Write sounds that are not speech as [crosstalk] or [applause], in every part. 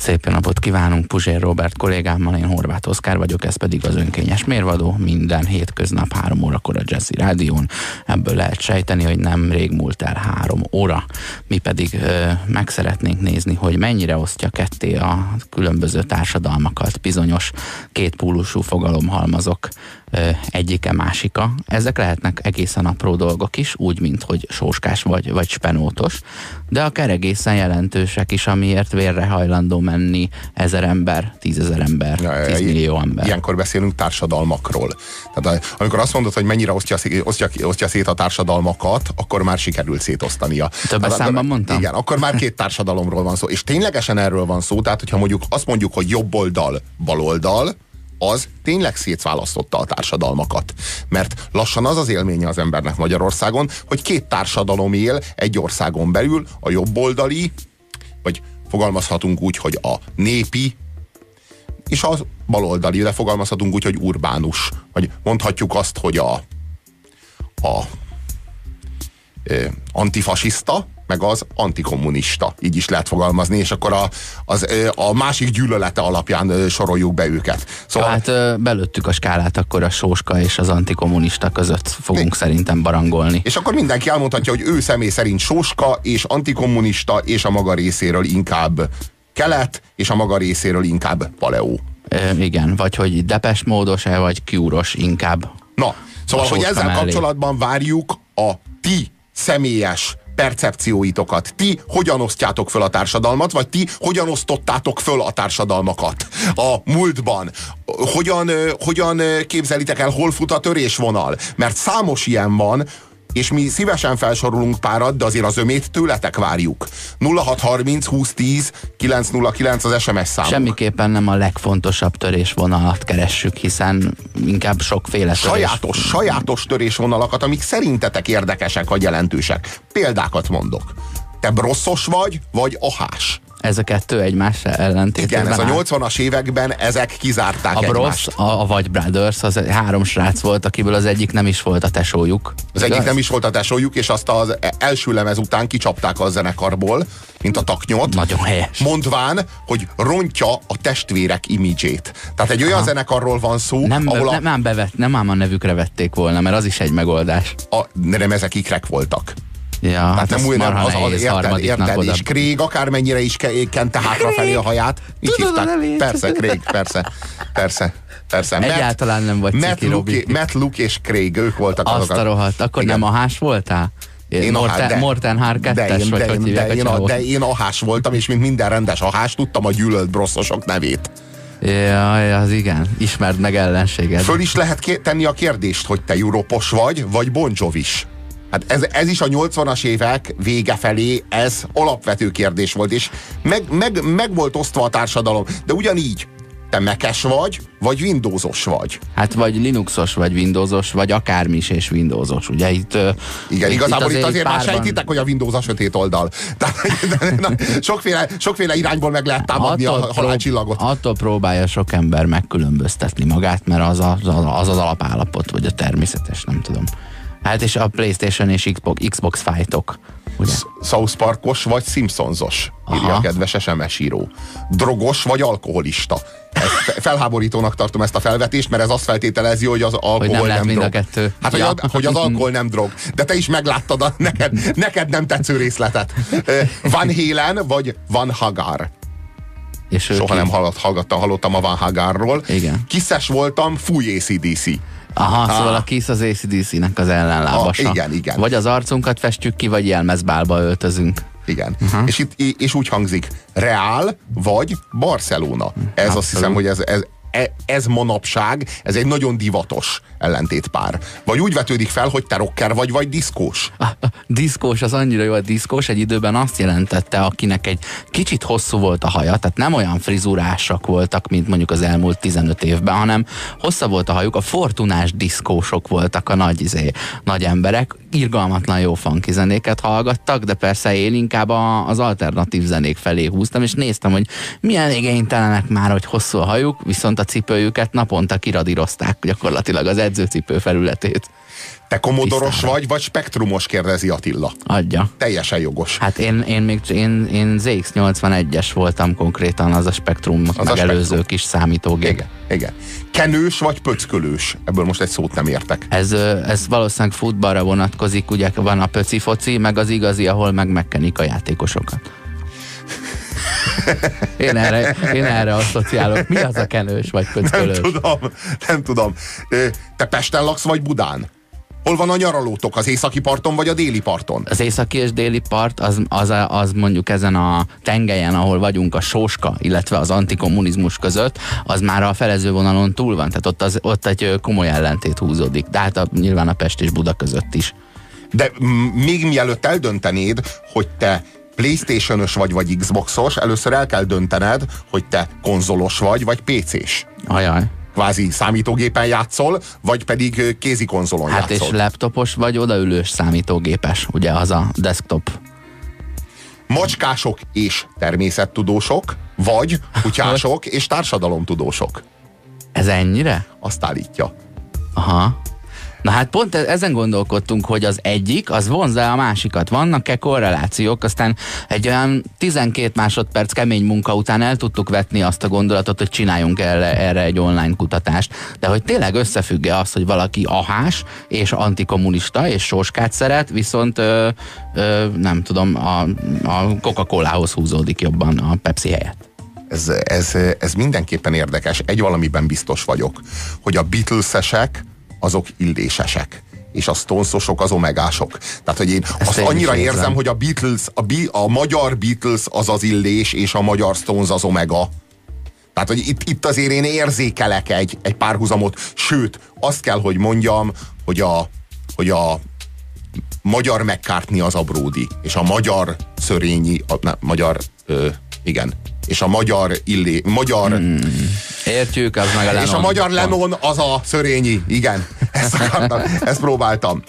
Szép napot kívánunk Puzsér Robert kollégámmal, én Horváth Oszkár vagyok, ez pedig az önkényes mérvadó, minden hétköznap három órakor a Jazzy Rádión. Ebből lehet sejteni, hogy nem rég múlt el három óra. Mi pedig ö, meg szeretnénk nézni, hogy mennyire osztja ketté a különböző társadalmakat bizonyos kétpólusú fogalomhalmazok egyike másika. Ezek lehetnek egészen apró dolgok is, úgy, mint hogy sóskás vagy, vagy spenótos, de akár egészen jelentősek is, amiért vérre hajlandó menni ezer ember, tízezer ember, tízmillió ember. Ilyenkor beszélünk társadalmakról. Tehát amikor azt mondod, hogy mennyire osztja, osztja, osztja szét a társadalmakat, akkor már sikerült szétosztania. Többes számban mondtam? Igen, akkor már két társadalomról van szó. És ténylegesen erről van szó, tehát hogyha mondjuk azt mondjuk, hogy jobb oldal, bal oldal, az tényleg szétválasztotta a társadalmakat. Mert lassan az az élménye az embernek Magyarországon, hogy két társadalom él egy országon belül, a jobboldali, vagy fogalmazhatunk úgy, hogy a népi, és az baloldali, de fogalmazhatunk úgy, hogy urbánus. Vagy mondhatjuk azt, hogy a, a e, antifasiszta, meg az antikommunista. Így is lehet fogalmazni, és akkor a, az, a másik gyűlölete alapján soroljuk be őket. Szóval... Hát belőttük a skálát, akkor a sóska és az antikommunista között fogunk Mi? szerintem barangolni. És akkor mindenki elmondhatja, hogy ő személy szerint sóska és antikommunista, és a maga részéről inkább kelet, és a maga részéről inkább paleó. E, igen, vagy hogy depes módos-e, vagy kiúros inkább. Na, szóval, hogy ezzel mellé. kapcsolatban várjuk a ti személyes percepcióitokat. Ti hogyan osztjátok föl a társadalmat, vagy ti hogyan osztottátok föl a társadalmakat a múltban? Hogyan, hogyan képzelitek el, hol fut a törésvonal? Mert számos ilyen van, és mi szívesen felsorolunk párat, de azért az ömét tőletek várjuk. 0630 2010 909 az SMS szám. Semmiképpen nem a legfontosabb törésvonalat keressük, hiszen inkább sokféle törés. Sajátos, sajátos törésvonalakat, amik szerintetek érdekesek vagy jelentősek. Példákat mondok. Te brosszos vagy, vagy ahás? Ez a kettő egymás ellentétben. Igen, ez a 80-as években ezek kizárták a Bros, a, a Vagy Brothers, az három srác volt, akiből az egyik nem is volt a tesójuk. Az igaz? egyik nem is volt a tesójuk, és azt az első lemez után kicsapták a zenekarból, mint a taknyot. Nagyon helyes. Mondván, hogy rontja a testvérek imidzsét. Tehát egy olyan Aha. zenekarról van szó, nem, ahol a... nem, ám bevet, nem ám a nevükre vették volna, mert az is egy megoldás. A, nem ezek ikrek voltak. Ja, hát nem úgy, nem, az, az, érted, érted, és Craig akármennyire is kente hátrafelé a haját. Így hívták. Persze, Craig, persze, persze. Persze. Egyáltalán nem vagy Matt, Luke, Matt Luke és Craig, ők voltak Azt azok. a rohadt, akkor Igen. nem ahás voltál? Én Morten, de, Morten Hár 2 de, én, vagy de, hogy de, én, a, de én ahás voltam, és mint minden rendes ahás, tudtam a gyűlölt brosszosok nevét. Ja, az igen. Ismerd meg ellenséged. Föl is lehet tenni a kérdést, hogy te Europos vagy, vagy Bon Jovis. Hát ez, ez is a 80-as évek vége felé, ez alapvető kérdés volt, és meg, meg, meg volt osztva a társadalom. De ugyanígy, te mekes vagy, vagy Windowsos vagy. Hát vagy Linuxos, vagy Windowsos, vagy akármi is és Windowsos. Ugye itt... Igen, itt, igazából itt azért, itt azért már sejtitek, hogy a Windows a sötét oldal. [laughs] Tehát, na, sokféle, sokféle irányból meg lehet támadni attól a halálcsillagot. Prób- attól próbálja sok ember megkülönböztetni magát, mert az az, az, az, az alapállapot, vagy a természetes, nem tudom. Hát és a Playstation és Xbox, Xbox fightok. Ugye? South Parkos vagy Simpsonsos, írja a kedves SMS író. Drogos vagy alkoholista. Ezt felháborítónak tartom ezt a felvetést, mert ez azt feltételezi, hogy az alkohol hogy nem, nem drog. A kettő. Hát, ja. hogy, a, hogy az alkohol nem drog. De te is megláttad a neked, neked nem tetsző részletet. Van Halen vagy Van Hagar. És Soha ki? nem hallgattam, hallottam a Van Hagarról. Igen. Kiszes voltam, fúj ACDC. Aha, ah. szóval a Kiss az ACDC-nek az ellenlábasa. Ah, igen, igen. Vagy az arcunkat festjük ki, vagy jelmezbálba öltözünk. Igen. Uh-huh. És, itt, és úgy hangzik, Real vagy Barcelona. Ez Abszolút. azt hiszem, hogy ez, ez, ez manapság, ez egy nagyon divatos ellentétpár. Vagy úgy vetődik fel, hogy te rocker vagy, vagy diszkós. A, a diszkós az annyira jó, a diszkós egy időben azt jelentette, akinek egy kicsit hosszú volt a haja, tehát nem olyan frizurásak voltak, mint mondjuk az elmúlt 15 évben, hanem hosszabb volt a hajuk, a fortunás diszkósok voltak a nagy, izé, nagy emberek, irgalmatlan jó funky zenéket hallgattak, de persze én inkább a, az alternatív zenék felé húztam, és néztem, hogy milyen igénytelenek már, hogy hosszú a hajuk, viszont a cipőjüket naponta kiradírozták gyakorlatilag az edzőcipő felületét. Te komodoros vagy, vagy spektrumos, kérdezi Attila. Adja. Teljesen jogos. Hát én, én még én, én ZX81-es voltam konkrétan, az a spektrum az megelőző spektrum. kis számítógép. Igen, igen. Kenős vagy pöckölős? Ebből most egy szót nem értek. Ez, ez valószínűleg futballra vonatkozik, ugye van a pöci foci, meg az igazi, ahol meg megkenik a játékosokat. [laughs] Én erre, én erre asszociálok. Mi az a kenős vagy pöckölős? Nem tudom, nem tudom. Te Pesten laksz vagy Budán? Hol van a nyaralótok? Az északi parton vagy a déli parton? Az északi és déli part az, az, az mondjuk ezen a tengelyen, ahol vagyunk a sóska, illetve az antikommunizmus között, az már a felezővonalon túl van. Tehát ott, az, ott egy komoly ellentét húzódik. De hát a, nyilván a Pest és Buda között is. De még mielőtt eldöntenéd, hogy te Playstation-ös vagy, vagy Xboxos, először el kell döntened, hogy te konzolos vagy, vagy PC-s. Ajaj kvázi számítógépen játszol, vagy pedig kézi konzolon hát játszol. és laptopos vagy odaülős számítógépes, ugye az a desktop. Macskások és természettudósok, vagy [laughs] kutyások és társadalomtudósok. Ez ennyire? Azt állítja. Aha. Na hát pont e- ezen gondolkodtunk, hogy az egyik, az vonzza a másikat. Vannak-e korrelációk? Aztán egy olyan 12 másodperc kemény munka után el tudtuk vetni azt a gondolatot, hogy csináljunk erre, erre egy online kutatást. De hogy tényleg összefügg-e az, hogy valaki ahás és antikommunista és sóskát szeret, viszont ö, ö, nem tudom, a, a Coca-Colához húzódik jobban a Pepsi helyett ez, ez, ez mindenképpen érdekes. Egy valamiben biztos vagyok, hogy a Beatlesesek azok illésesek és a Stonesosok az omegások. Tehát, hogy én Ezt azt én annyira érzem, érzem, hogy a Beatles, a, Be a magyar Beatles az az illés, és a magyar Stones az omega. Tehát, hogy itt, itt azért én érzékelek egy, egy párhuzamot, sőt, azt kell, hogy mondjam, hogy a, hogy a magyar McCartney az a Brody, és a magyar Szörényi, a, ne, magyar, ö, igen, és a magyar illé, magyar... Hmm. Értjük, az meg a Lennon. És a magyar Lennon az a Szörényi, igen. Ezt akartam, ezt próbáltam.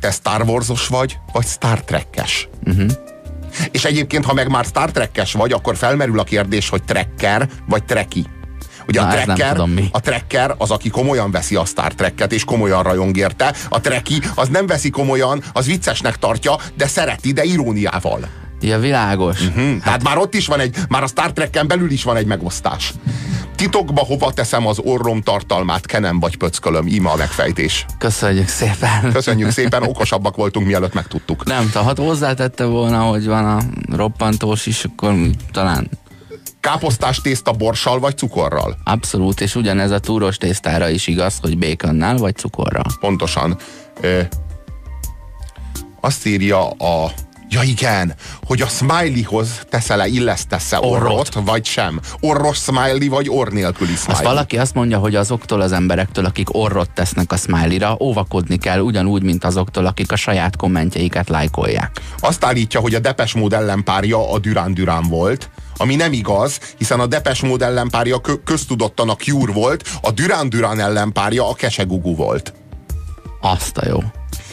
Te Star Wars-os vagy, vagy Star Trek-es? Uh-huh. És egyébként, ha meg már Star Trek-es vagy, akkor felmerül a kérdés, hogy trekker vagy treki. Ugye Na, a trekker, a trekker az, aki komolyan veszi a Star Trek-et, és komolyan rajong érte. A treki az nem veszi komolyan, az viccesnek tartja, de szereti, de iróniával. Ja, világos. Uh-huh. Hát, hát már ott is van egy, már a Star Trek-en belül is van egy megosztás. Titokba hova teszem az orrom tartalmát, kenem vagy pöckölöm? Ima a megfejtés. Köszönjük szépen. Köszönjük szépen, [laughs] okosabbak voltunk, mielőtt megtudtuk. Nem, ha hozzátette volna, hogy van a roppantós is, akkor talán káposztás tészta borssal vagy cukorral? Abszolút, és ugyanez a túros tésztára is igaz, hogy békonnál vagy cukorral. Pontosan. Ö, azt írja a Ja igen, hogy a smileyhoz teszel-e, illesztesz-e orrot, orrot, vagy sem. Orros smiley, vagy orr nélküli smiley. Azt valaki azt mondja, hogy azoktól az emberektől, akik orrot tesznek a smileyra, óvakodni kell, ugyanúgy, mint azoktól, akik a saját kommentjeiket lájkolják. Azt állítja, hogy a Depes Mód ellenpárja a Durán Durán volt, ami nem igaz, hiszen a Depes Mód ellenpárja köztudottan a Cure volt, a Durán Durán ellenpárja a Kesegugu volt. Azt a jó.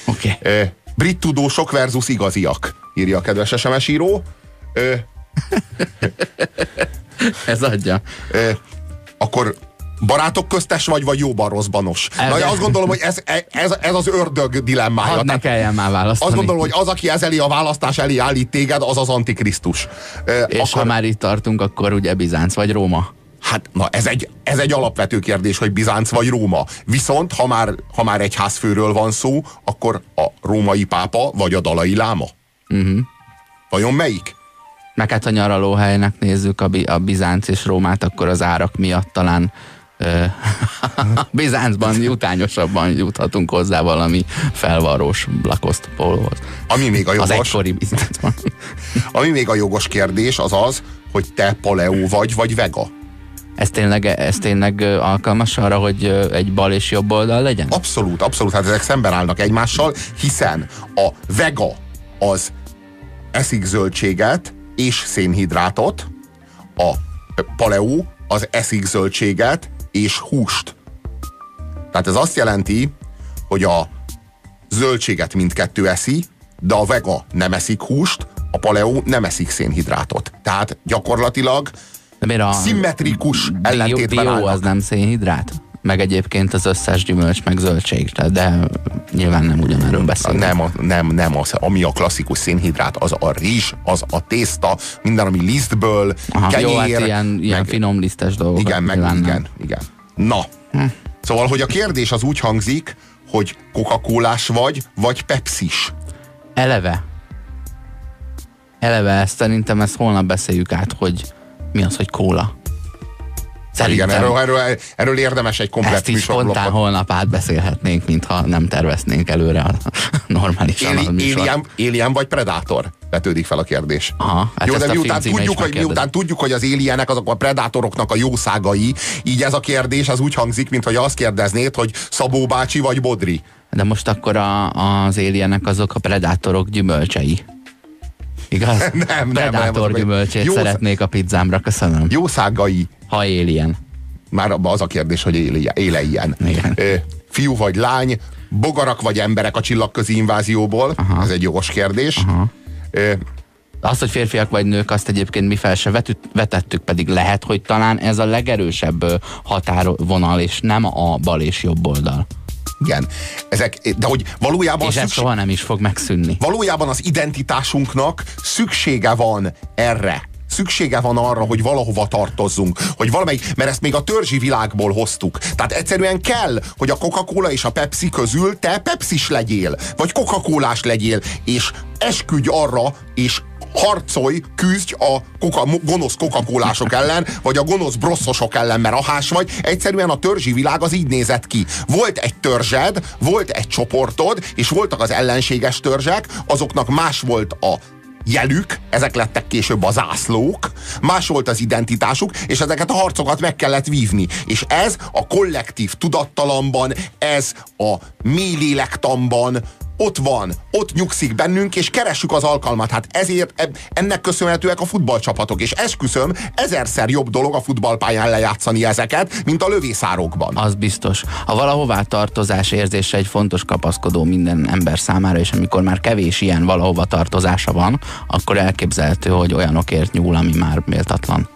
Oké. Okay. Brit tudósok versus igaziak írja a kedves SMS író. Ö, [laughs] Ez adja. Ö, akkor barátok köztes vagy, vagy jóban rosszbanos? Na, azt gondolom, hogy ez, ez, ez az ördög dilemmája. Hadd ne kelljen már választani. Azt gondolom, hogy az, aki ez elé a választás elé állít téged, az az antikrisztus. És akkor... ha már itt tartunk, akkor ugye Bizánc vagy Róma? Hát, na ez egy, ez egy alapvető kérdés, hogy Bizánc vagy Róma. Viszont, ha már, ha már egy házfőről van szó, akkor a római pápa vagy a dalai láma? Uh-huh. Vajon melyik? Meg hát a nyaralóhelynek nézzük a, a Bizánc és Rómát, akkor az árak miatt talán [laughs] Bizáncban jutányosabban juthatunk hozzá valami felvarós lakoszt pólóhoz. Ami még a jogos, az egykori [laughs] Ami még a jogos kérdés az az, hogy te paleó vagy, vagy vega. Ez tényleg, ez tényleg alkalmas arra, hogy egy bal és jobb oldal legyen? Abszolút, abszolút. Hát ezek szemben állnak egymással, hiszen a vega az eszik zöldséget és szénhidrátot, a paleo az eszik zöldséget és húst. Tehát ez azt jelenti, hogy a zöldséget mindkettő eszi, de a vega nem eszik húst, a paleo nem eszik szénhidrátot. Tehát gyakorlatilag de a szimmetrikus ellentétben Jó, az nem szénhidrát? Meg egyébként az összes gyümölcs, meg zöldség, de nyilván nem ugyanerről beszélünk. Nem, nem, nem, az, ami a klasszikus szénhidrát, az a rizs, az a tészta, minden, ami lisztből, Aha, kenyér. Jó, hát ilyen, ilyen meg, finom lisztes dolgok. Igen, meg, igen, nem. igen. Na, hm. szóval, hogy a kérdés az úgy hangzik, hogy coca vagy, vagy pepsis. Eleve. Eleve ezt szerintem ezt holnap beszéljük át, hogy mi az, hogy kóla. Szerintem Igen, erről, erről, erről érdemes egy komplet Ezt is spontán holnap átbeszélhetnénk, mintha nem terveznénk előre a [laughs] normálisan Éli, alien, alien vagy Predator? Vetődik fel a kérdés. Aha, hát Jó, de miután tudjuk, hogy, miután tudjuk, hogy az alienek azok a predátoroknak a jószágai, így ez a kérdés az úgy hangzik, mintha azt kérdeznéd, hogy Szabó bácsi vagy Bodri. De most akkor a, az alienek azok a predátorok gyümölcsei. Igaz? [laughs] nem, Predátor nem, gyümölcsét jó szeretnék a pizzámra, köszönöm. Jószágai. Ha alien. Már az a kérdés, hogy éle, éle ilyen. Igen. fiú vagy lány, bogarak vagy emberek a csillagközi invázióból? Aha. Ez egy jogos kérdés. Aha. Ö, azt, hogy férfiak vagy nők, azt egyébként mi fel se vetük, vetettük, pedig lehet, hogy talán ez a legerősebb határvonal, és nem a bal és jobb oldal. Igen. Ezek, de hogy valójában... És szükség... ez soha nem is fog megszűnni. Valójában az identitásunknak szüksége van erre szüksége van arra, hogy valahova tartozzunk, hogy valamelyik, mert ezt még a törzsi világból hoztuk. Tehát egyszerűen kell, hogy a Coca-Cola és a Pepsi közül te Pepsis legyél, vagy Coca-Colás legyél, és esküdj arra, és harcolj, küzdj a koka, gonosz coca ellen, vagy a gonosz brosszosok ellen, mert ahás vagy. Egyszerűen a törzsi világ az így nézett ki. Volt egy törzsed, volt egy csoportod, és voltak az ellenséges törzsek, azoknak más volt a jelük, ezek lettek később az zászlók, más volt az identitásuk, és ezeket a harcokat meg kellett vívni. És ez a kollektív tudattalamban, ez a mély lélektamban ott van, ott nyugszik bennünk, és keressük az alkalmat. Hát ezért ennek köszönhetőek a futballcsapatok, és esküszöm, ezerszer jobb dolog a futballpályán lejátszani ezeket, mint a lövészárokban. Az biztos. A valahová tartozás érzése egy fontos kapaszkodó minden ember számára, és amikor már kevés ilyen valahova tartozása van, akkor elképzelhető, hogy olyanokért nyúl, ami már méltatlan.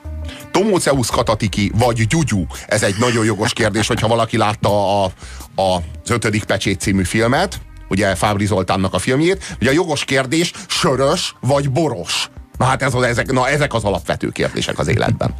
Tomóceusz katatiki vagy gyugyú? Ez egy nagyon jogos kérdés, hogyha valaki látta a, a, az ötödik pecsét című filmet, ugye Fábri Zoltánnak a filmjét, hogy a jogos kérdés sörös vagy boros. Na hát ez, ezek, na, ezek az alapvető kérdések az életben.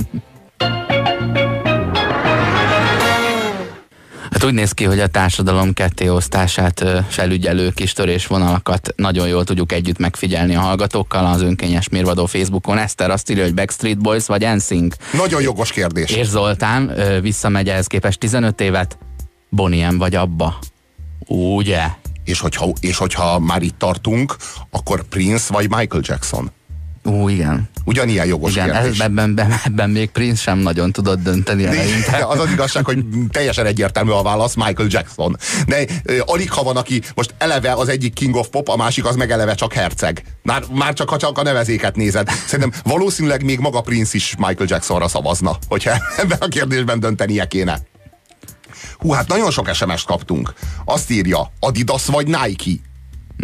Hát úgy néz ki, hogy a társadalom kettéosztását felügyelő kis törésvonalakat nagyon jól tudjuk együtt megfigyelni a hallgatókkal az önkényes mérvadó Facebookon. Eszter azt írja, hogy Backstreet Boys vagy NSYNC. Nagyon jogos kérdés. És Zoltán visszamegy ehhez képest 15 évet. Boniem vagy Abba. Ugye? És hogyha, és hogyha már itt tartunk, akkor Prince vagy Michael Jackson? Ó, igen. Ugyanilyen jogos igen, kérdés. Ebben, ebben, ebben még Prince sem nagyon tudott dönteni eleinte. Az az igazság, hogy teljesen egyértelmű a válasz, Michael Jackson. De alig ha van, aki most eleve az egyik King of Pop, a másik az meg eleve csak herceg. Már, már csak, ha csak a nevezéket nézed. Szerintem valószínűleg még maga Prince is Michael Jacksonra szavazna, hogyha [laughs] ebben a kérdésben döntenie kéne. Hú, hát nagyon sok SMS-t kaptunk. Azt írja, Adidas vagy Nike?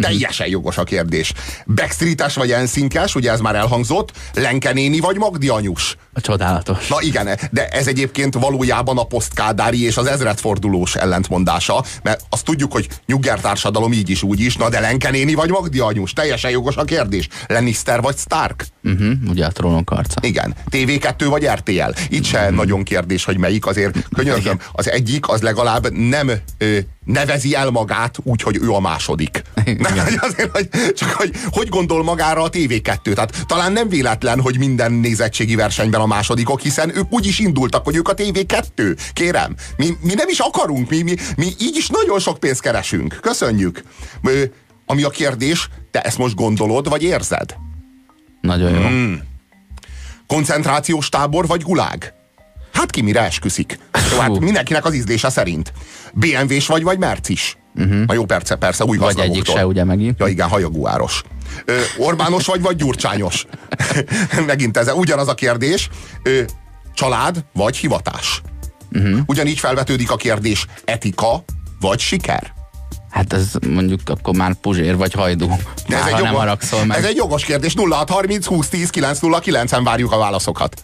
Teljesen jogos a kérdés. Backstreetes vagy enszinkes, ugye ez már elhangzott, Lenkenéni vagy Magdi anyus? A csodálatos. Na igen, de ez egyébként valójában a posztkádári és az ezredfordulós ellentmondása, mert azt tudjuk, hogy nyugger társadalom így is úgy is, na de Lenkenéni vagy Magdi anyus? Teljesen jogos a kérdés. Lannister vagy Stark? Uh-huh, ugye a trónok arca. Igen. TV2 vagy RTL? Itt se uh-huh. nagyon kérdés, hogy melyik, azért könyörgöm. Az egyik az legalább nem ö, nevezi el magát úgy, hogy ő a második. Nem, [laughs] azért, hogy, csak hogy, hogy gondol magára a TV2. Tehát talán nem véletlen, hogy minden nézettségi versenyben a másodikok, hiszen ők úgy is indultak, hogy ők a TV2. Kérem, mi, mi nem is akarunk, mi, mi, mi így is nagyon sok pénzt keresünk. Köszönjük. Ami a kérdés, te ezt most gondolod, vagy érzed? Nagyon jó. Hmm. Koncentrációs tábor, vagy gulág? Hát ki mire esküszik? Jó, hát mindenkinek az ízlése szerint. BMW-s vagy, vagy Mercis? Uh-huh. Na jó, persze, persze, új Vagy egyik se, ugye megint. Ja igen, hajaguáros. Ö, Orbános vagy, vagy gyurcsányos? [laughs] megint ez ugyanaz a kérdés. Ö, család, vagy hivatás? Uh-huh. Ugyanígy felvetődik a kérdés, etika, vagy siker? Hát ez mondjuk akkor már Puzsér vagy Hajdú. De ez, egy nem jogos, haragszol meg. ez egy jogos kérdés. 0630 20 10 909 en várjuk a válaszokat.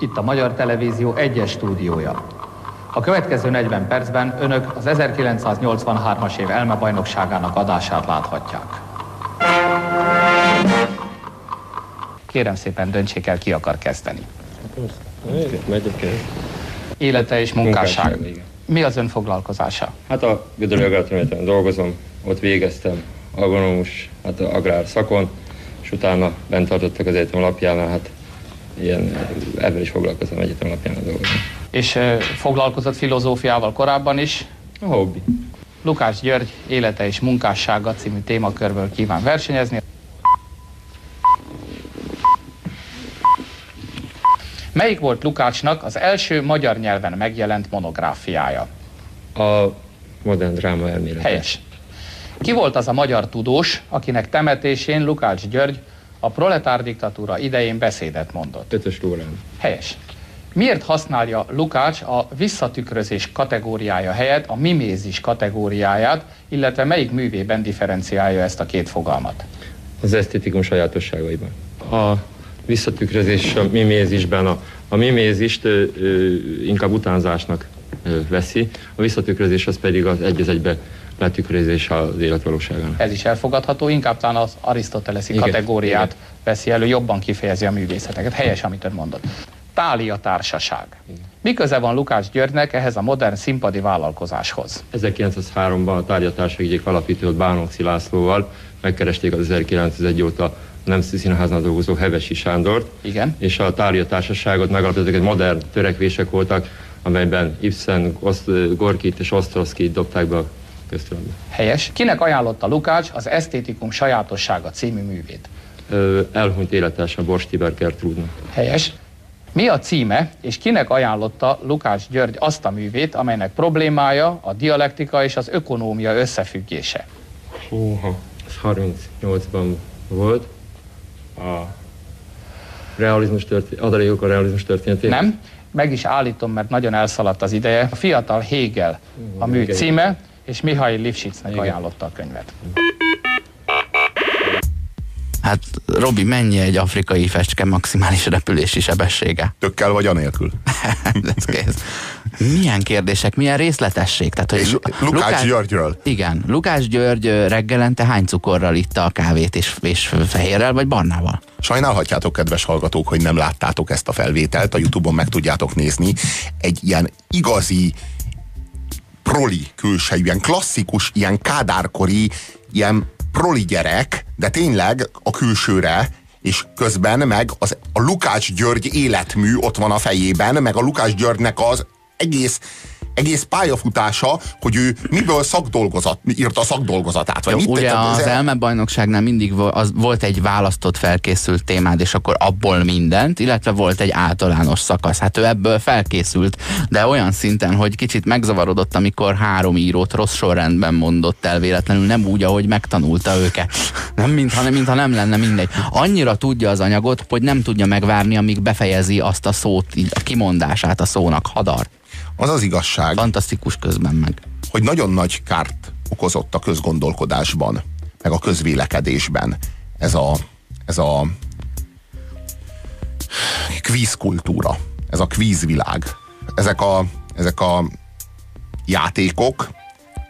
Itt a Magyar Televízió egyes stúdiója. A következő 40 percben önök az 1983-as év elmebajnokságának adását láthatják. Kérem szépen döntsék el, ki akar kezdeni. Élete és munkásság. Mi az ön foglalkozása? Hát a Gödöllő Agrárterületen dolgozom, ott végeztem agronomus, hát a agrár szakon, és utána bent tartottak az egyetem alapjánál, hát ilyen, ebben is foglalkozom egyetem alapjánál dolgozom. És ö, foglalkozott filozófiával korábban is. A hobbi. Lukács György élete és munkássága című témakörből kíván versenyezni. Melyik volt Lukácsnak az első magyar nyelven megjelent monográfiája? A modern dráma elmélet. Helyes. Ki volt az a magyar tudós, akinek temetésén Lukács György a proletár diktatúra idején beszédet mondott? Ötös Lórán. Helyes. Miért használja Lukács a visszatükrözés kategóriája helyett a mimézis kategóriáját, illetve melyik művében differenciálja ezt a két fogalmat? Az esztétikum sajátosságaiban. A visszatükrözés a mimézisben a, a mimézist ö, ö, inkább utánzásnak ö, veszi, a visszatükrözés az pedig az egy egybe letükrözés az életvalóságának. Ez is elfogadható, inkább talán az arisztoteleszi Igen, kategóriát igen. veszi elő, jobban kifejezi a művészeteket. Helyes, amit ön mondott. Tália társaság. Mi köze van Lukács Györgynek ehhez a modern színpadi vállalkozáshoz? 1903-ban a tárgyatárság egyik alapítót Bánóci Lászlóval megkeresték az 1901 óta Nemzeti Színháznál dolgozó Hevesi Sándort, Igen. és a tárgya társaságot megalapítottak, egy modern törekvések voltak, amelyben Ibsen, Gorkit és Osztroszkit dobták be a köztudatba. Helyes. Kinek ajánlotta Lukács az Esztétikum sajátossága című művét? Ö, Elhunyt élettársa Bors Tiber Gertrúdnak. Helyes. Mi a címe, és kinek ajánlotta Lukács György azt a művét, amelynek problémája a dialektika és az ökonómia összefüggése? Húha, ez 38-ban volt. A realizmus történet, adalékok a realizmus történetét. Nem? Meg is állítom, mert nagyon elszaladt az ideje. A fiatal Hegel a mű címe, és Mihail Lifshitznek Igen. ajánlotta a könyvet. Hát Robi, mennyi egy afrikai fecske maximális repülési sebessége? Tökkel vagy anélkül. [laughs] Ez kész. Milyen kérdések, milyen részletesség? Tehát, hogy És Lu- Lukács Györgyről. Igen, Lukács György reggelente hány cukorral itta a kávét, és, és fehérrel vagy barnával? Sajnálhatjátok, kedves hallgatók, hogy nem láttátok ezt a felvételt, a Youtube-on meg tudjátok nézni. Egy ilyen igazi proli külsejű, ilyen klasszikus, ilyen kádárkori, ilyen proli gyerek, de tényleg a külsőre, és közben meg az, a Lukács György életmű ott van a fejében, meg a Lukács Györgynek az egész egész pályafutása, hogy ő miből szakdolgozat, írta a szakdolgozatát. Vagy Jó, mit ugye az el- elmebajnokságnál mindig az, volt egy választott felkészült témád, és akkor abból mindent, illetve volt egy általános szakasz. Hát ő ebből felkészült, de olyan szinten, hogy kicsit megzavarodott, amikor három írót rossz sorrendben mondott el véletlenül, nem úgy, ahogy megtanulta őket. Nem, mintha, mintha nem lenne mindegy. Annyira tudja az anyagot, hogy nem tudja megvárni, amíg befejezi azt a szót, a kimondását a szónak. Hadar. Az az igazság, Fantasztikus közben meg. hogy nagyon nagy kárt okozott a közgondolkodásban, meg a közvélekedésben ez a, ez a kvízkultúra, ez a kvízvilág. Ezek a, ezek a játékok,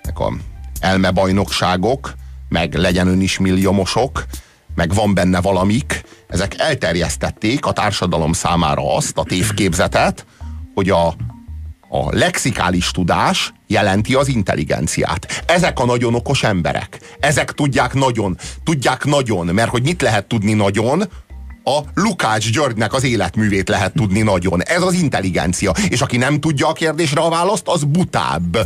ezek a elmebajnokságok, meg legyen ön is milliómosok, meg van benne valamik, ezek elterjesztették a társadalom számára azt a tévképzetet, hogy a, a lexikális tudás jelenti az intelligenciát. Ezek a nagyon okos emberek. Ezek tudják nagyon, tudják nagyon, mert hogy mit lehet tudni nagyon, a Lukács Györgynek az életművét lehet tudni nagyon. Ez az intelligencia. És aki nem tudja a kérdésre a választ, az butább.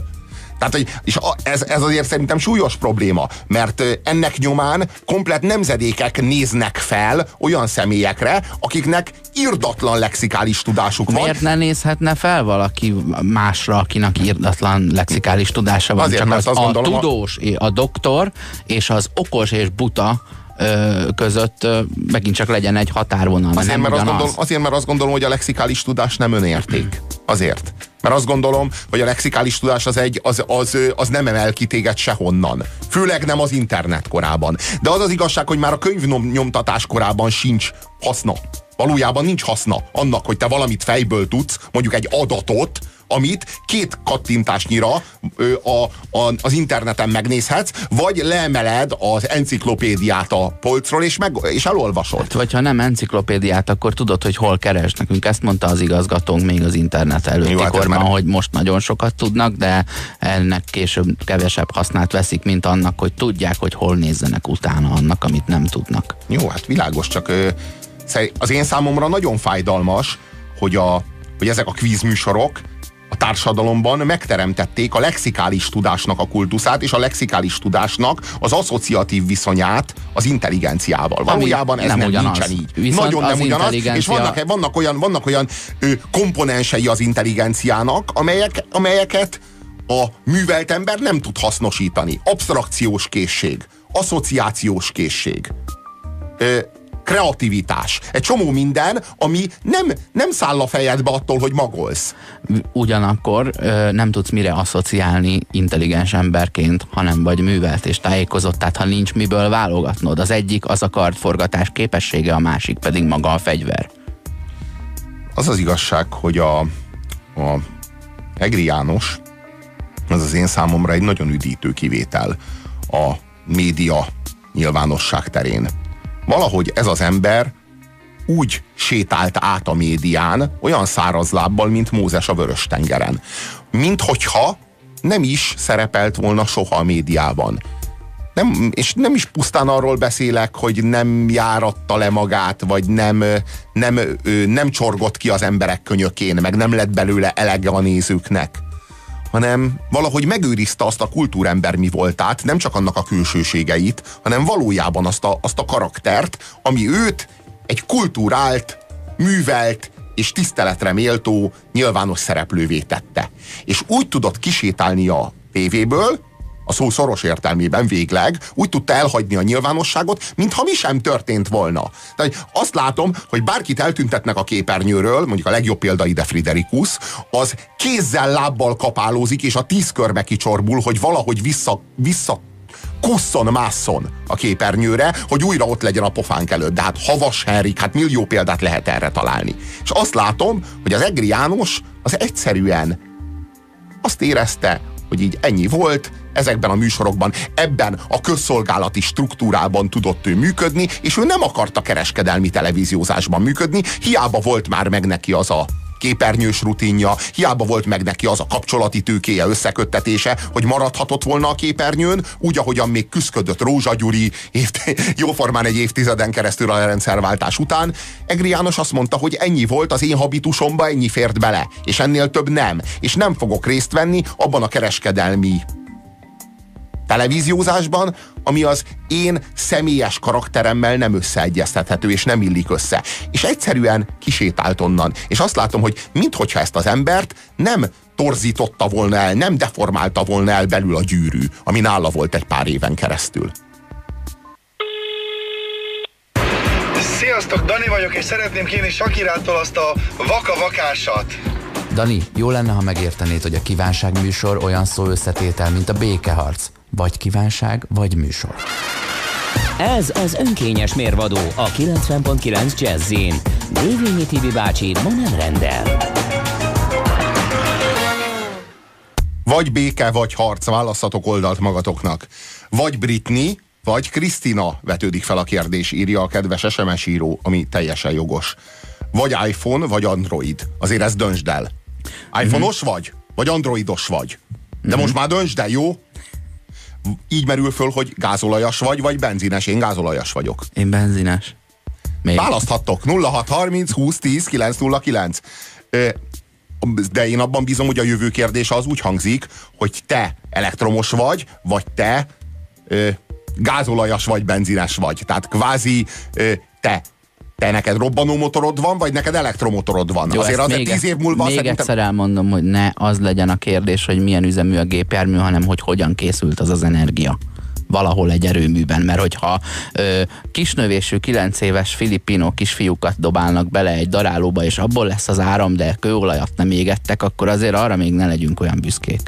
Tehát, hogy, és ez, ez azért szerintem súlyos probléma, mert ennek nyomán komplet nemzedékek néznek fel olyan személyekre, akiknek irdatlan lexikális tudásuk van. Miért ne nézhetne fel valaki másra, akinek irdatlan lexikális tudása van? Azért, Csak mert az, azt a gondolom, tudós, a doktor és az okos és buta között megint csak legyen egy határvonal. Azért nem mert, azt gondolom, azért, mert azt gondolom, hogy a lexikális tudás nem önérték. Azért. Mert azt gondolom, hogy a lexikális tudás az, egy, az, az, az nem emel ki téged sehonnan. Főleg nem az internet korában. De az az igazság, hogy már a könyvnyomtatás korában sincs haszna. Valójában nincs haszna annak, hogy te valamit fejből tudsz, mondjuk egy adatot, amit két kattintásnyira a, a, az interneten megnézhetsz, vagy leemeled az enciklopédiát a polcról, és, meg, és elolvasod. Hát, vagy ha nem enciklopédiát, akkor tudod, hogy hol keres. Nekünk ezt mondta az igazgatónk még az internet előtti Jó, hát korban, már- hogy most nagyon sokat tudnak, de ennek később kevesebb hasznát veszik, mint annak, hogy tudják, hogy hol nézzenek utána annak, amit nem tudnak. Jó, hát világos, csak ö, az én számomra nagyon fájdalmas, hogy, a, hogy ezek a kvízműsorok a társadalomban megteremtették a lexikális tudásnak a kultuszát, és a lexikális tudásnak az asszociatív viszonyát az intelligenciával. Valójában ez nem nem, ugyanaz. nincsen így. Viszont Nagyon nem az ugyanaz, és intelligencia- vannak, vannak olyan, vannak olyan ö, komponensei az intelligenciának, amelyek, amelyeket a művelt ember nem tud hasznosítani. Abstrakciós készség, asszociációs készség, ö, kreativitás. Egy csomó minden, ami nem, nem száll a fejedbe attól, hogy magolsz. Ugyanakkor nem tudsz mire asszociálni intelligens emberként, hanem vagy művelt és tájékozott, tehát ha nincs miből válogatnod. Az egyik az a kardforgatás képessége, a másik pedig maga a fegyver. Az az igazság, hogy a, a Egri János az az én számomra egy nagyon üdítő kivétel a média nyilvánosság terén. Valahogy ez az ember úgy sétált át a médián, olyan száraz lábbal, mint Mózes a vörös tengeren. Mint hogyha nem is szerepelt volna soha a médiában. Nem, és nem is pusztán arról beszélek, hogy nem járatta le magát, vagy nem, nem, nem csorgott ki az emberek könyökén, meg nem lett belőle elege a nézőknek, hanem valahogy megőrizte azt a kultúrember mi voltát, nem csak annak a külsőségeit, hanem valójában azt a, azt a karaktert, ami őt egy kultúrált, művelt és tiszteletre méltó nyilvános szereplővé tette. És úgy tudott kisétálni a tévéből, a szó szoros értelmében végleg, úgy tudta elhagyni a nyilvánosságot, mintha mi sem történt volna. Tehát azt látom, hogy bárkit eltüntetnek a képernyőről, mondjuk a legjobb példa ide Friderikus, az kézzel, lábbal kapálózik, és a tíz körbe kicsorbul, hogy valahogy vissza, vissza kusszon, másszon a képernyőre, hogy újra ott legyen a pofánk előtt. De hát Havas Henrik, hát millió példát lehet erre találni. És azt látom, hogy az Egri János az egyszerűen azt érezte, hogy így ennyi volt, ezekben a műsorokban, ebben a közszolgálati struktúrában tudott ő működni, és ő nem akarta kereskedelmi televíziózásban működni, hiába volt már meg neki az a képernyős rutinja, hiába volt meg neki az a kapcsolati tőkéje, összeköttetése, hogy maradhatott volna a képernyőn, úgy, ahogyan még küszködött Rózsa Gyuri, [laughs] jóformán egy évtizeden keresztül a rendszerváltás után. Egri János azt mondta, hogy ennyi volt az én habitusomba, ennyi fért bele, és ennél több nem. És nem fogok részt venni abban a kereskedelmi televíziózásban, ami az én személyes karakteremmel nem összeegyeztethető, és nem illik össze. És egyszerűen kisétált onnan. És azt látom, hogy minthogyha ezt az embert nem torzította volna el, nem deformálta volna el belül a gyűrű, ami nála volt egy pár éven keresztül. Sziasztok, Dani vagyok, és szeretném kérni Sakirától azt a vaka vakásat. Dani, jó lenne, ha megértenéd, hogy a kívánság műsor olyan szó összetétel, mint a békeharc. Vagy kívánság, vagy műsor. Ez az önkényes mérvadó a 90.9 Jazzin. Dévényi Tibi bácsi ma nem rendel. Vagy béke, vagy harc, választhatok oldalt magatoknak. Vagy Britney, vagy Krisztina vetődik fel a kérdés, írja a kedves SMS író, ami teljesen jogos. Vagy iPhone, vagy Android. Azért ezt döntsd el. iPhone-os vagy? Vagy androidos vagy? De most már döntsd el, jó? Így merül föl, hogy gázolajas vagy, vagy benzines. Én gázolajas vagyok. Én benzines. Még. Választhattok. 0630 20 10 909. Ö, de én abban bízom, hogy a jövő kérdése az úgy hangzik, hogy te elektromos vagy, vagy te gázolajas vagy, benzines vagy. Tehát kvázi te te neked robbanó motorod van, vagy neked elektromotorod van? Jó, azért azért még, tíz év múlva még szerintem... egyszer elmondom, hogy ne az legyen a kérdés, hogy milyen üzemű a gépjármű, hanem hogy hogyan készült az az energia valahol egy erőműben, mert hogyha ö, kisnövésű, kilenc éves filipino kisfiúkat dobálnak bele egy darálóba, és abból lesz az áram, de kőolajat nem égettek, akkor azért arra még ne legyünk olyan büszkék.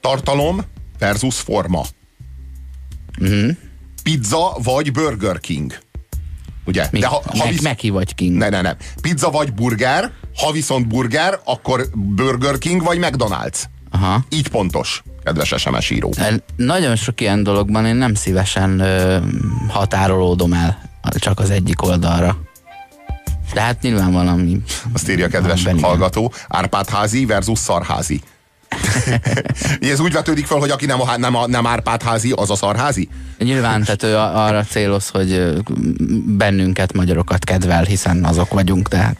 Tartalom versus forma. Uh-huh. Pizza vagy Burger King. Ugye? Mi, De ha, ha visz... Meki vagy King. Ne, ne, ne. Pizza vagy burger, ha viszont burger, akkor Burger King vagy McDonald's. Aha. Így pontos, kedves SMS író. Nagyon sok ilyen dologban én nem szívesen ö, határolódom el csak az egyik oldalra. De hát nyilván valami... Azt írja a kedves hallgató. Árpád házi versus szarházi. [laughs] Ez úgy vetődik fel, hogy aki nem, a, nem, a, nem Árpád házi, az a szarházi? Nyilván, tehát ő a- arra céloz, hogy bennünket, magyarokat kedvel, hiszen azok vagyunk, de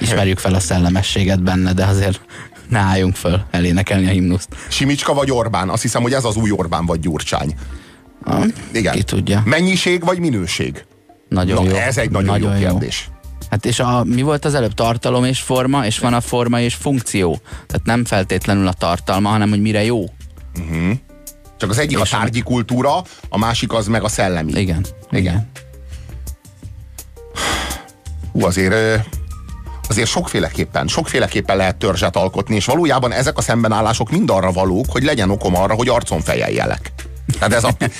ismerjük fel a szellemességet benne, de azért ne álljunk föl elénekelni a himnuszt. Simicska vagy Orbán? Azt hiszem, hogy ez az új Orbán vagy Gyurcsány. Ah, Igen. Ki tudja. Mennyiség vagy minőség? Nagyon Na, jó. ez egy nagyon, jó kérdés. Hát és a, mi volt az előbb? Tartalom és forma, és van a forma és funkció. Tehát nem feltétlenül a tartalma, hanem hogy mire jó. Csak az egyik És a tárgyi kultúra, a másik az meg a szellemi. Igen. Igen. Igen. Hú, azért, azért sokféleképpen, sokféleképpen lehet törzset alkotni, és valójában ezek a szembenállások mind arra valók, hogy legyen okom arra, hogy arcon fejeljelek. Tehát ez a pi-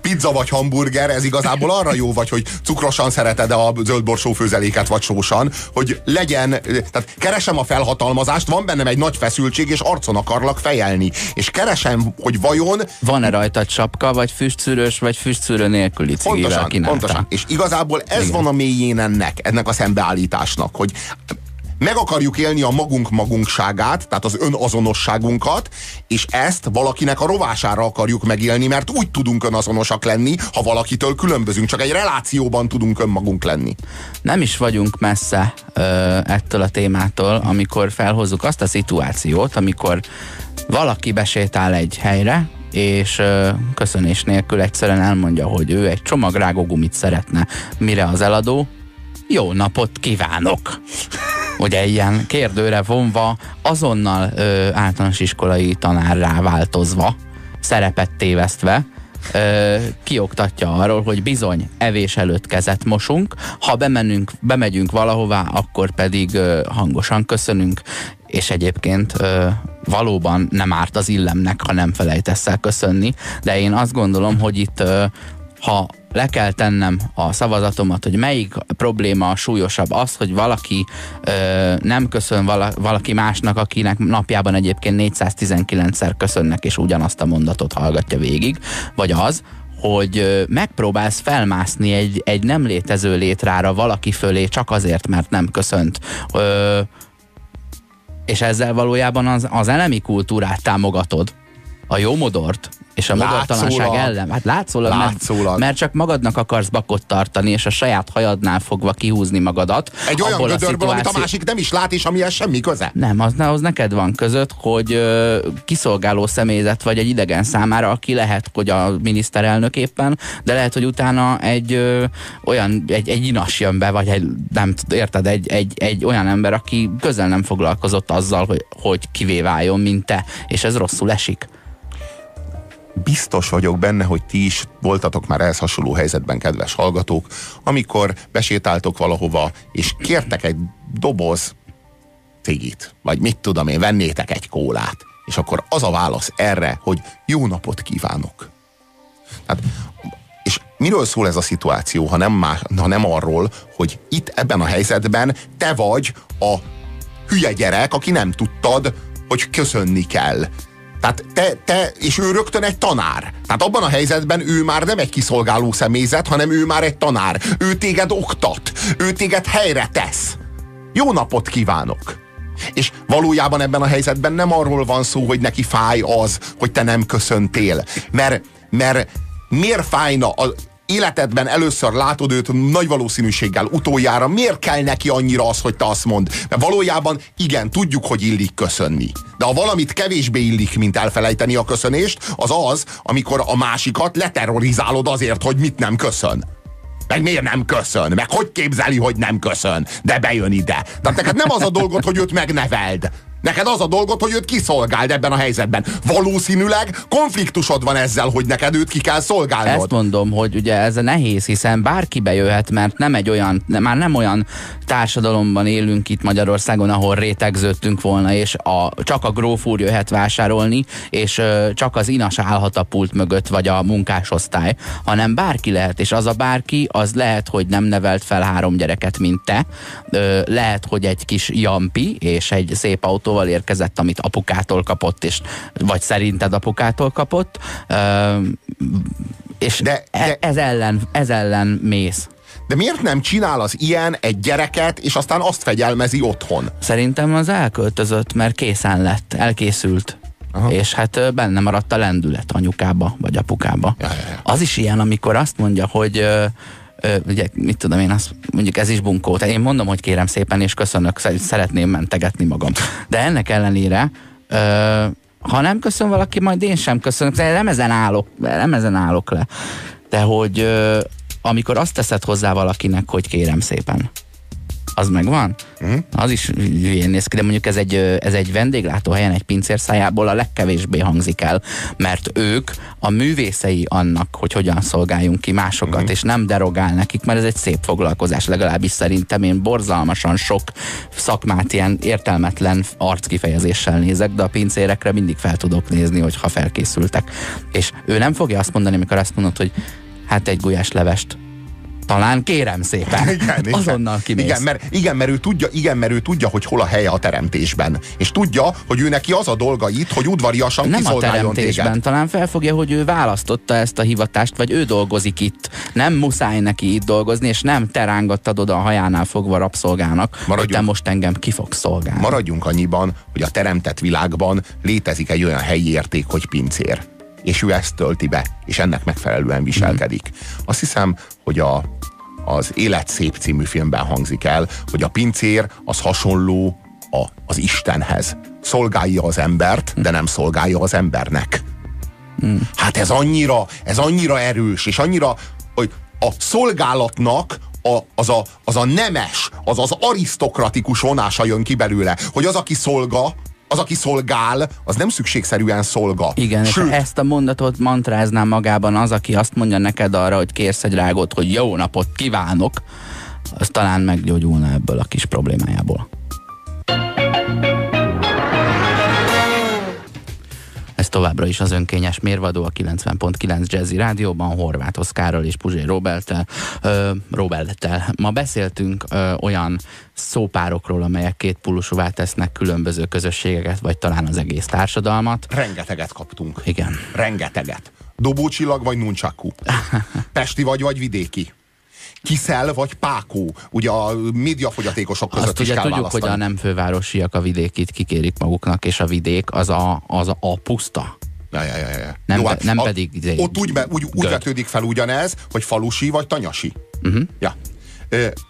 pizza vagy hamburger, ez igazából arra jó vagy, hogy cukrosan szereted a zöldborsó főzeléket, vagy sósan, hogy legyen, tehát keresem a felhatalmazást, van bennem egy nagy feszültség, és arcon akarlak fejelni. És keresem, hogy vajon Van-e rajtad sapka, vagy füstszűrős, vagy füstszűrő nélküli cigivel Pontosan, pontosan. És igazából ez Igen. van a mélyén ennek, ennek a szembeállításnak, hogy meg akarjuk élni a magunk magunkságát, tehát az önazonosságunkat, és ezt valakinek a rovására akarjuk megélni, mert úgy tudunk önazonosak lenni, ha valakitől különbözünk, csak egy relációban tudunk önmagunk lenni. Nem is vagyunk messze ö, ettől a témától, amikor felhozzuk azt a szituációt, amikor valaki besétál egy helyre, és köszönés nélkül egyszerűen elmondja, hogy ő egy csomag rágógumit szeretne, mire az eladó, jó napot kívánok! Ugye ilyen kérdőre vonva, azonnal ö, általános iskolai tanárrá változva, szerepet tévesztve, ö, kioktatja arról, hogy bizony evés előtt kezet mosunk, ha bemenünk, bemegyünk valahová, akkor pedig ö, hangosan köszönünk, és egyébként ö, valóban nem árt az illemnek, ha nem felejtesz el köszönni, de én azt gondolom, hogy itt ö, ha le kell tennem a szavazatomat, hogy melyik probléma a súlyosabb, az, hogy valaki ö, nem köszön vala, valaki másnak, akinek napjában egyébként 419-szer köszönnek, és ugyanazt a mondatot hallgatja végig, vagy az, hogy megpróbálsz felmászni egy, egy nem létező létrára valaki fölé csak azért, mert nem köszönt. Ö, és ezzel valójában az, az elemi kultúrát támogatod, a jó modort, és a Látszólag. ellen. Hát látszólag, Látszólag. Mert, mert csak magadnak akarsz bakot tartani, és a saját hajadnál fogva kihúzni magadat. Egy olyan abból a gödörből, amit a szituáció- másik nem is lát, és amihez semmi köze. nem, az, az neked van között, hogy ö, kiszolgáló személyzet vagy egy idegen számára, aki lehet, hogy a miniszterelnök éppen, de lehet, hogy utána egy ö, olyan, egy, egy inas jön be, vagy egy, nem érted, egy, egy, egy olyan ember, aki közel nem foglalkozott azzal, hogy, hogy kivé váljon, mint te, és ez rosszul esik. Biztos vagyok benne, hogy ti is voltatok már ehhez hasonló helyzetben, kedves hallgatók, amikor besétáltok valahova, és kértek egy doboz cigit, vagy mit tudom én, vennétek egy kólát, és akkor az a válasz erre, hogy jó napot kívánok. Hát, és miről szól ez a szituáció, ha nem, más, ha nem arról, hogy itt ebben a helyzetben te vagy a hülye gyerek, aki nem tudtad, hogy köszönni kell. Tehát te, te, és ő rögtön egy tanár. Tehát abban a helyzetben ő már nem egy kiszolgáló személyzet, hanem ő már egy tanár. Ő téged oktat, ő téged helyre tesz. Jó napot kívánok! És valójában ebben a helyzetben nem arról van szó, hogy neki fáj az, hogy te nem köszöntél. Mert, mert miért fájna a, életedben először látod őt nagy valószínűséggel utoljára, miért kell neki annyira az, hogy te azt mond? Mert valójában igen, tudjuk, hogy illik köszönni. De ha valamit kevésbé illik, mint elfelejteni a köszönést, az az, amikor a másikat leterrorizálod azért, hogy mit nem köszön. Meg miért nem köszön? Meg hogy képzeli, hogy nem köszön? De bejön ide. Tehát neked nem az a dolgod, hogy őt megneveld. Neked az a dolgod, hogy őt kiszolgáld ebben a helyzetben. Valószínűleg konfliktusod van ezzel, hogy neked őt ki kell szolgálnod. Ezt mondom, hogy ugye ez nehéz, hiszen bárki bejöhet, mert nem egy olyan, már nem olyan társadalomban élünk itt Magyarországon, ahol rétegződtünk volna, és a, csak a gróf úr jöhet vásárolni, és ö, csak az inas állhat a pult mögött, vagy a munkásosztály, hanem bárki lehet, és az a bárki, az lehet, hogy nem nevelt fel három gyereket, mint te, ö, lehet, hogy egy kis jampi, és egy szép autóval érkezett, amit apukától kapott, és vagy szerinted apukától kapott, és De- de, de- ez, ellen, ez ellen mész. De miért nem csinál az ilyen egy gyereket, és aztán azt fegyelmezi otthon? Szerintem az elköltözött, mert készen lett, elkészült. Aha. És hát benne maradt a lendület anyukába, vagy apukába. Ja, ja, ja. Az is ilyen, amikor azt mondja, hogy ö, ugye, mit tudom én, azt, mondjuk ez is bunkó. Tehát én mondom, hogy kérem szépen, és köszönök, sze- szeretném mentegetni magam. De ennek ellenére, ö, ha nem köszön valaki, majd én sem köszönök. De Nem ezen állok, nem ezen állok le. De hogy ö, amikor azt teszed hozzá valakinek, hogy kérem szépen, az megvan? Uh-huh. Az is hülyén néz ki, de mondjuk ez egy, ez egy vendéglátóhelyen, egy pincér szájából a legkevésbé hangzik el, mert ők a művészei annak, hogy hogyan szolgáljunk ki másokat, uh-huh. és nem derogál nekik, mert ez egy szép foglalkozás, legalábbis szerintem én borzalmasan sok szakmát ilyen értelmetlen arckifejezéssel nézek, de a pincérekre mindig fel tudok nézni, hogyha felkészültek. És ő nem fogja azt mondani, amikor azt mondod, hogy hát egy gulyáslevest talán kérem szépen. [laughs] Igen, igen. Azonnal kimész. Igen mert, igen, mert ő tudja, igen, mert ő tudja, hogy hol a helye a teremtésben. És tudja, hogy ő neki az a dolga itt, hogy udvariasan nem a teremtésben, téged. talán felfogja, hogy ő választotta ezt a hivatást, vagy ő dolgozik itt. Nem muszáj neki itt dolgozni, és nem te rángattad oda a hajánál fogva rabszolgának, hogy te Maradjunk. most engem ki fogsz szolgálni. Maradjunk annyiban, hogy a teremtett világban létezik egy olyan helyi érték, hogy pincér. És ő ezt tölti be, és ennek megfelelően viselkedik. Azt hiszem, hogy a, az Élet szép című filmben hangzik el, hogy a pincér az hasonló a, az Istenhez. Szolgálja az embert, de nem szolgálja az embernek. Hát ez annyira, ez annyira erős, és annyira, hogy a szolgálatnak a, az, a, az a nemes, az az arisztokratikus vonása jön ki belőle, hogy az, aki szolga, az, aki szolgál, az nem szükségszerűen szolga. Igen, és Sőt, ezt a mondatot mantráznám magában az, aki azt mondja neked arra, hogy kérsz egy rágot, hogy jó napot kívánok, az talán meggyógyulna ebből a kis problémájából. Ez továbbra is az önkényes mérvadó a 90.9 Jazzy Rádióban, Horváth Oszkárral és Puzsé Roberttel. Ö, Roberttel. Ma beszéltünk ö, olyan szópárokról, amelyek két pulusúvá tesznek különböző közösségeket, vagy talán az egész társadalmat. rengeteget kaptunk. Igen. Rengeteget. Dobócsillag vagy nunchaku. [laughs] Pesti vagy vagy vidéki. Kiszel vagy pákó. Ugye a médiafogyatékosok között Azt is ugye kell tudjuk, választani. hogy a nem fővárosiak a vidékit kikérik maguknak, és a vidék az a, az a puszta. Ja, ja, ja, ja. Nem pe- nem pedig izé, Ott úgy, úgy, úgy vetődik fel ugyanez, hogy falusi vagy tanyasi. Uh-huh. Ja.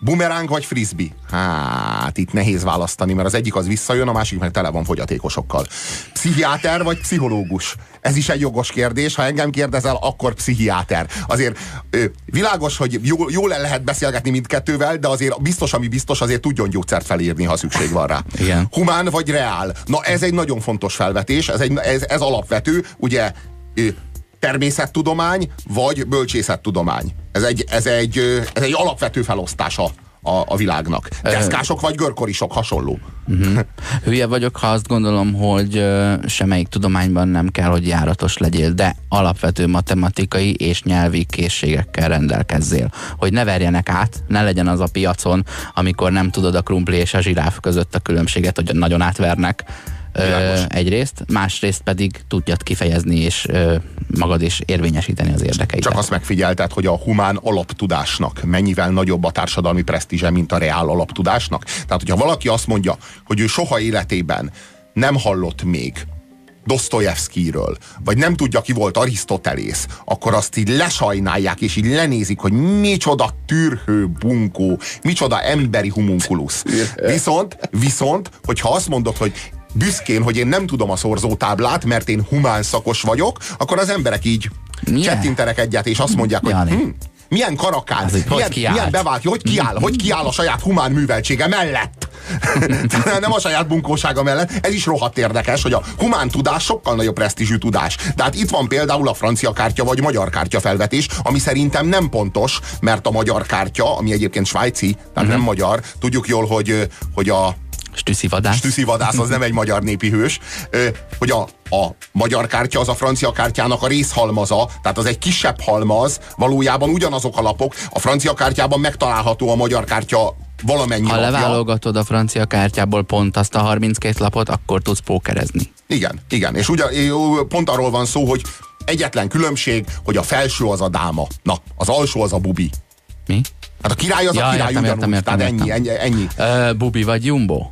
Bumeráng vagy frisbee? Hát itt nehéz választani, mert az egyik az visszajön, a másik meg tele van fogyatékosokkal. Pszichiáter vagy pszichológus? Ez is egy jogos kérdés. Ha engem kérdezel, akkor pszichiáter. Azért világos, hogy jól, jól el lehet beszélgetni mindkettővel, de azért biztos, ami biztos, azért tudjon gyógyszert felírni, ha szükség van rá. Igen. Humán vagy reál? Na ez egy nagyon fontos felvetés, ez, egy, ez, ez alapvető. Ugye természettudomány vagy bölcsészettudomány. Ez egy, ez egy, ez egy alapvető felosztása a, a világnak. Deszkások vagy görkorisok hasonló. Hülye vagyok, ha azt gondolom, hogy semmelyik tudományban nem kell, hogy járatos legyél, de alapvető matematikai és nyelvi készségekkel rendelkezzél. Hogy ne verjenek át, ne legyen az a piacon, amikor nem tudod a krumpli és a zsiráf között a különbséget, hogy nagyon átvernek. Világos. egyrészt, másrészt pedig tudjad kifejezni és ö, magad is érvényesíteni az érdekeidet. Csak azt megfigyelted, hogy a humán alaptudásnak mennyivel nagyobb a társadalmi presztízse, mint a reál alaptudásnak. Tehát, hogyha valaki azt mondja, hogy ő soha életében nem hallott még Dostoyevskiről, vagy nem tudja, ki volt Arisztotelész, akkor azt így lesajnálják, és így lenézik, hogy micsoda tűrhő bunkó, micsoda emberi homunkulusz. Viszont, viszont, hogyha azt mondod, hogy büszkén, hogy én nem tudom a szorzótáblát, mert én humán szakos vagyok, akkor az emberek így Milyen? csettintenek egyet, és azt mondják, hogy hm, milyen karakán, Az, hogy milyen, milyen bevált, hogy kiáll, hogy kiáll a saját humán műveltsége mellett. [laughs] nem a saját bunkósága mellett. Ez is rohadt érdekes, hogy a humán tudás sokkal nagyobb presztízsű tudás. De hát itt van például a francia kártya vagy magyar kártya felvetés, ami szerintem nem pontos, mert a magyar kártya, ami egyébként svájci, tehát Mhm. nem magyar, tudjuk jól, hogy, hogy a Stüszi vadász. Stüszi vadász az nem egy magyar népi hős, hogy a, a magyar kártya az a francia kártyának a részhalmaza, tehát az egy kisebb halmaz, valójában ugyanazok a lapok, a francia kártyában megtalálható a magyar kártya valamennyi Ha lapja. leválogatod a francia kártyából pont azt a 32 lapot, akkor tudsz pókerezni. Igen, igen, és ugyan, pont arról van szó, hogy egyetlen különbség, hogy a felső az a dáma, na, az alsó az a bubi. Mi? Hát a király az Ja, a király értem, ugyanúgy, értem, értem, tehát ennyi, értem. ennyi, ennyi. Ö, bubi vagy Jumbo?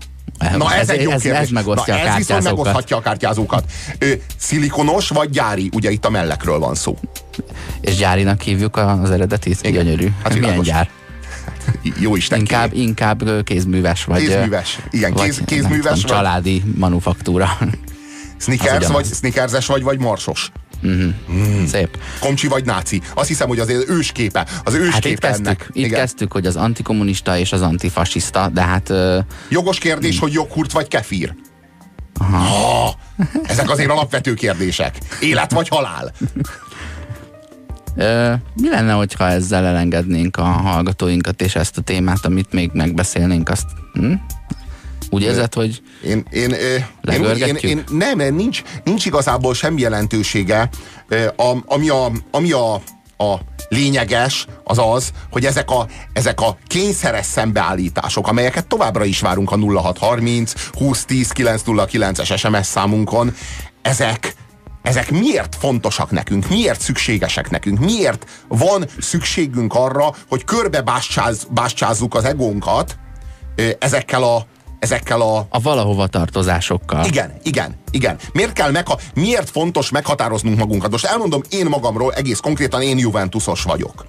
Na ez, egy jó ez, kérdés. ez megosztja Na, a ez viszont megoszthatja a kártyázókat. Ö, szilikonos vagy gyári? Ugye itt a mellekről van szó. És gyárinak hívjuk az eredetit? Igen. Gyönyörű. Hát Milyen világos. gyár? [laughs] Jó Isten Inkább, inkább ö, kézműves vagy. Kézműves. Igen, vagy, kéz- kézműves tudom, vagy. Családi manufaktúra. Snickers az vagy, ugyanaz. snickerses vagy, vagy marsos. Szép. Komcsi vagy náci. Azt hiszem, hogy az ősképe. Az ősképe Hát itt kezdtük, ennek. itt Igen. kezdtük, hogy az antikommunista és az antifasiszta, de hát ö, Jogos kérdés, hogy joghurt vagy kefír. Ha, ezek azért alapvető kérdések. Élet vagy halál. Ö, mi lenne, hogyha ezzel elengednénk a hallgatóinkat, és ezt a témát, amit még megbeszélnénk, azt hm? Úgy érzed, hogy Én, én, én, én, én nem, nincs, nincs igazából semmi jelentősége. A, ami a, ami a, a lényeges, az az, hogy ezek a, ezek a kényszeres szembeállítások, amelyeket továbbra is várunk a 0630 2010 909-es SMS számunkon, ezek, ezek miért fontosak nekünk, miért szükségesek nekünk, miért van szükségünk arra, hogy körbe bástyáz, bástyázzuk az egónkat ezekkel a, ezekkel a a valahova tartozásokkal. igen, igen, igen. Miért kell megha- miért fontos meghatároznunk magunkat? Most elmondom én magamról, egész konkrétan én Juventusos vagyok.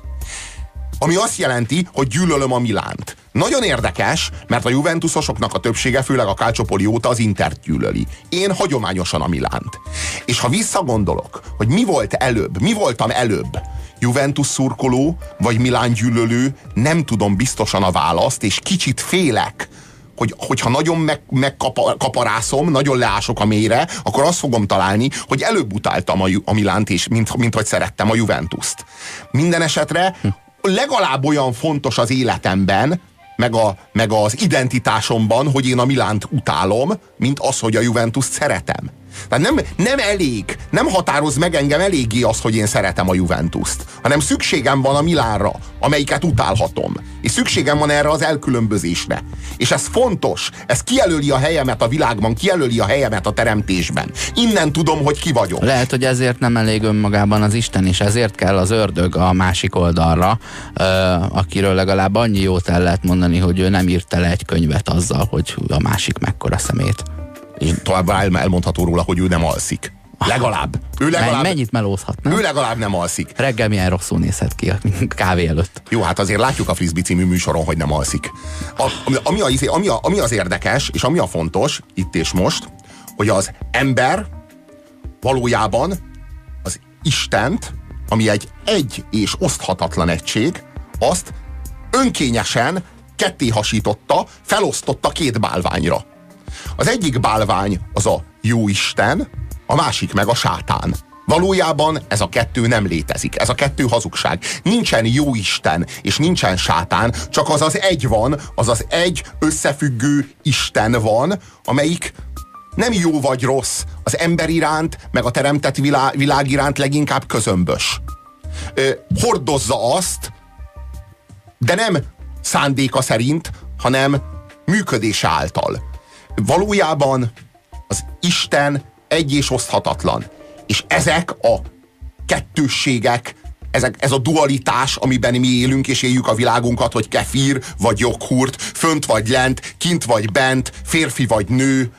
Ami azt jelenti, hogy gyűlölöm a Milánt. Nagyon érdekes, mert a Juventusosoknak a többsége, főleg a Calciopoli óta az Intert gyűlöli. Én hagyományosan a Milánt. És ha visszagondolok, hogy mi volt előbb, mi voltam előbb, Juventus szurkoló vagy Milán gyűlölő, nem tudom biztosan a választ, és kicsit félek, hogy, hogyha nagyon meg, megkaparászom, nagyon leások a mélyre, akkor azt fogom találni, hogy előbb utáltam a, a Milánt, és mint, mint hogy szerettem a Juventust. Minden esetre legalább olyan fontos az életemben, meg, a, meg az identitásomban, hogy én a Milánt utálom, mint az, hogy a Juventust szeretem. Tehát nem, nem elég, nem határoz meg engem eléggé az, hogy én szeretem a Juventust, hanem szükségem van a Milánra, amelyiket utálhatom. És szükségem van erre az elkülönbözésre. És ez fontos, ez kijelöli a helyemet a világban, kijelöli a helyemet a teremtésben. Innen tudom, hogy ki vagyok. Lehet, hogy ezért nem elég önmagában az Isten, és ezért kell az ördög a másik oldalra, akiről legalább annyi jót el lehet mondani, hogy ő nem írt le egy könyvet azzal, hogy a másik mekkora szemét. És továbbá el- elmondható róla, hogy ő nem alszik. Legalább. Ő legalább, mennyit melózhat, nem? ő legalább nem alszik. Reggel milyen rosszul nézhet ki [laughs] a kávé előtt. Jó, hát azért látjuk a Frisbee című műsoron, hogy nem alszik. A, ami, ami, a, izé- ami, a, ami az érdekes, és ami a fontos, itt és most, hogy az ember valójában az Istent, ami egy egy és oszthatatlan egység, azt önkényesen ketté hasította, felosztotta két bálványra. Az egyik bálvány az a jó Isten, a másik meg a sátán. Valójában ez a kettő nem létezik. Ez a kettő hazugság. Nincsen jó Isten, és nincsen sátán, csak az az egy van, az az egy összefüggő Isten van, amelyik nem jó vagy rossz, az ember iránt, meg a teremtett világ, világ iránt leginkább közömbös. Ö, hordozza azt, de nem szándéka szerint, hanem működése által. Valójában az Isten egy és oszthatatlan. És ezek a kettősségek, ezek, ez a dualitás, amiben mi élünk és éljük a világunkat, hogy kefír vagy joghurt, fönt vagy lent, kint vagy bent, férfi vagy nő,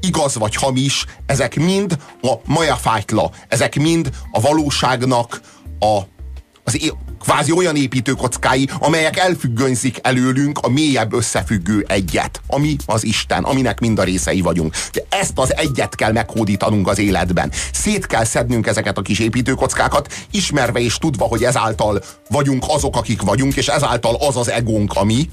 igaz vagy hamis, ezek mind a majafájtla, ezek mind a valóságnak a, az kvázi olyan építőkockái, amelyek elfüggönyzik előlünk a mélyebb összefüggő egyet, ami az Isten, aminek mind a részei vagyunk. De ezt az egyet kell meghódítanunk az életben. Szét kell szednünk ezeket a kis építőkockákat, ismerve és tudva, hogy ezáltal vagyunk azok, akik vagyunk, és ezáltal az az egónk, ami,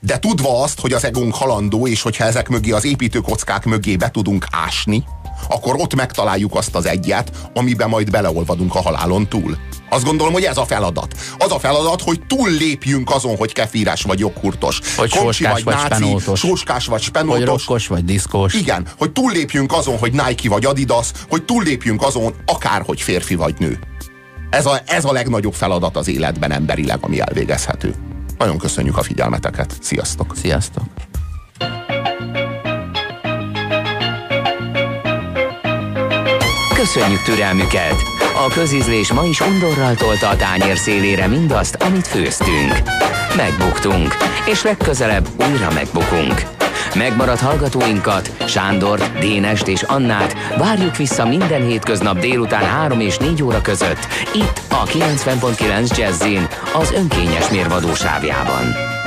de tudva azt, hogy az egónk halandó, és hogyha ezek mögé, az építőkockák mögé be tudunk ásni, akkor ott megtaláljuk azt az egyet, amiben majd beleolvadunk a halálon túl. Azt gondolom, hogy ez a feladat. Az a feladat, hogy túl lépjünk azon, hogy kefíres vagy joghurtos. Hogy komcsi sóskás vagy spenótos. Sóskás vagy Hogy spenótos. rokkos vagy diszkós. Igen, hogy túllépjünk azon, hogy Nike vagy Adidas, hogy túllépjünk azon, akár hogy férfi vagy nő. Ez a, ez a legnagyobb feladat az életben emberileg, ami elvégezhető. Nagyon köszönjük a figyelmeteket. Sziasztok! Sziasztok! Köszönjük türelmüket! A közízlés ma is undorral tolta a tányér szélére mindazt, amit főztünk. Megbuktunk, és legközelebb újra megbukunk. Megmaradt hallgatóinkat, Sándort, Dénest és Annát várjuk vissza minden hétköznap délután 3 és 4 óra között, itt a 90.9 Jazzin, az önkényes mérvadó sávjában.